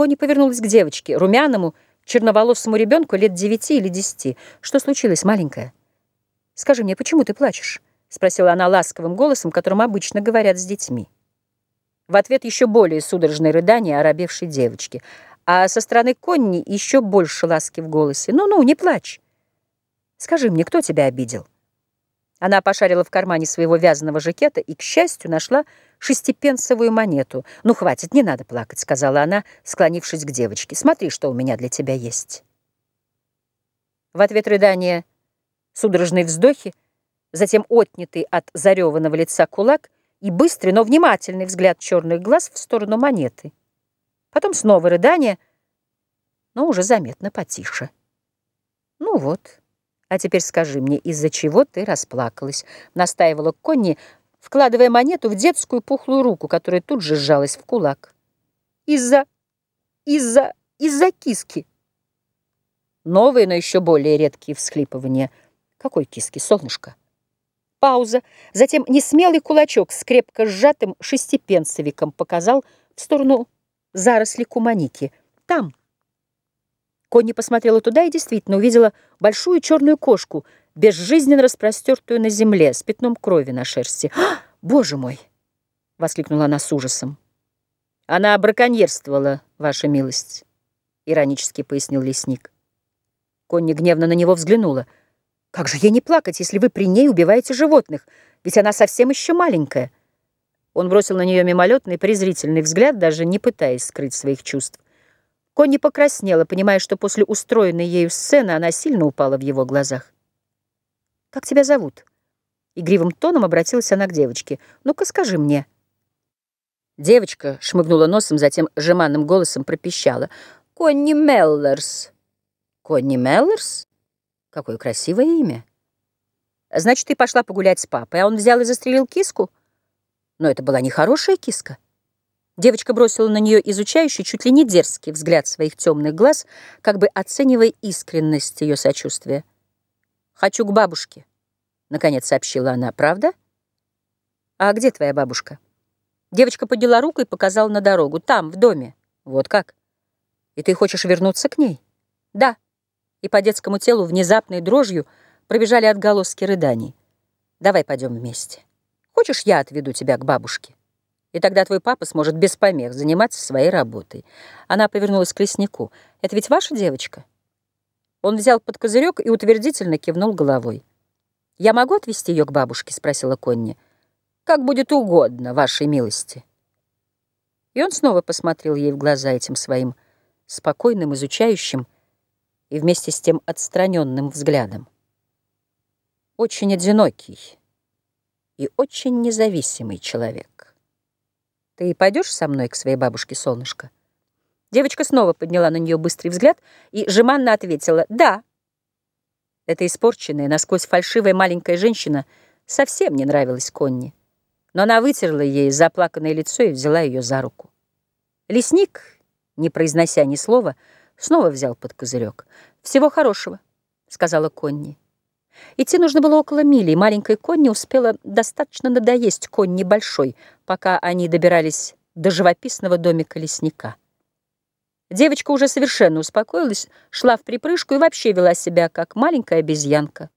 Кони повернулась к девочке, румяному, черноволосому ребенку лет девяти или десяти. «Что случилось, маленькая? Скажи мне, почему ты плачешь?» — спросила она ласковым голосом, которым обычно говорят с детьми. В ответ еще более судорожное рыдание оробевшей девочки, а со стороны Конни еще больше ласки в голосе. «Ну-ну, не плачь. Скажи мне, кто тебя обидел?» Она пошарила в кармане своего вязаного жакета и, к счастью, нашла шестипенсовую монету. «Ну, хватит, не надо плакать», — сказала она, склонившись к девочке. «Смотри, что у меня для тебя есть». В ответ рыдания судорожные вздохи, затем отнятый от зареванного лица кулак и быстрый, но внимательный взгляд черных глаз в сторону монеты. Потом снова рыдание, но уже заметно потише. «Ну вот». «А теперь скажи мне, из-за чего ты расплакалась?» — настаивала Конни, вкладывая монету в детскую пухлую руку, которая тут же сжалась в кулак. «Из-за... из-за... из-за киски!» Новые, но еще более редкие всхлипывания. «Какой киски, солнышко?» Пауза. Затем несмелый кулачок с крепко сжатым шестипенсовиком показал в сторону заросли куманики. «Там!» Конни посмотрела туда и действительно увидела большую черную кошку, безжизненно распростертую на земле, с пятном крови на шерсти. «А, «Боже мой!» — воскликнула она с ужасом. «Она браконьерствовала, ваша милость», — иронически пояснил лесник. Конни гневно на него взглянула. «Как же ей не плакать, если вы при ней убиваете животных? Ведь она совсем еще маленькая». Он бросил на нее мимолетный презрительный взгляд, даже не пытаясь скрыть своих чувств. Конни покраснела, понимая, что после устроенной ею сцены она сильно упала в его глазах. «Как тебя зовут?» Игривым тоном обратилась она к девочке. «Ну-ка скажи мне». Девочка шмыгнула носом, затем жеманным голосом пропищала. «Конни Меллерс». «Конни Меллерс? Какое красивое имя». «Значит, ты пошла погулять с папой, а он взял и застрелил киску?» «Но это была нехорошая киска». Девочка бросила на нее изучающий, чуть ли не дерзкий взгляд своих темных глаз, как бы оценивая искренность ее сочувствия. «Хочу к бабушке», — наконец сообщила она. «Правда? А где твоя бабушка?» Девочка подняла руку и показала на дорогу. «Там, в доме». «Вот как? И ты хочешь вернуться к ней?» «Да». И по детскому телу внезапной дрожью пробежали отголоски рыданий. «Давай пойдем вместе. Хочешь, я отведу тебя к бабушке?» И тогда твой папа сможет без помех заниматься своей работой. Она повернулась к леснику. Это ведь ваша девочка? Он взял под козырек и утвердительно кивнул головой. «Я могу отвезти ее к бабушке?» — спросила Конни. «Как будет угодно, вашей милости». И он снова посмотрел ей в глаза этим своим спокойным, изучающим и вместе с тем отстраненным взглядом. Очень одинокий и очень независимый человек. Ты пойдешь со мной к своей бабушке, солнышко?» Девочка снова подняла на нее быстрый взгляд и жеманно ответила «Да». Эта испорченная, насквозь фальшивая маленькая женщина совсем не нравилась Конни, но она вытерла ей заплаканное лицо и взяла ее за руку. Лесник, не произнося ни слова, снова взял под козырек. «Всего хорошего», — сказала Конни. Идти нужно было около мили, и маленькая Конни успела достаточно надоесть Конни большой, пока они добирались до живописного домика лесника. Девочка уже совершенно успокоилась, шла в припрыжку и вообще вела себя, как маленькая обезьянка.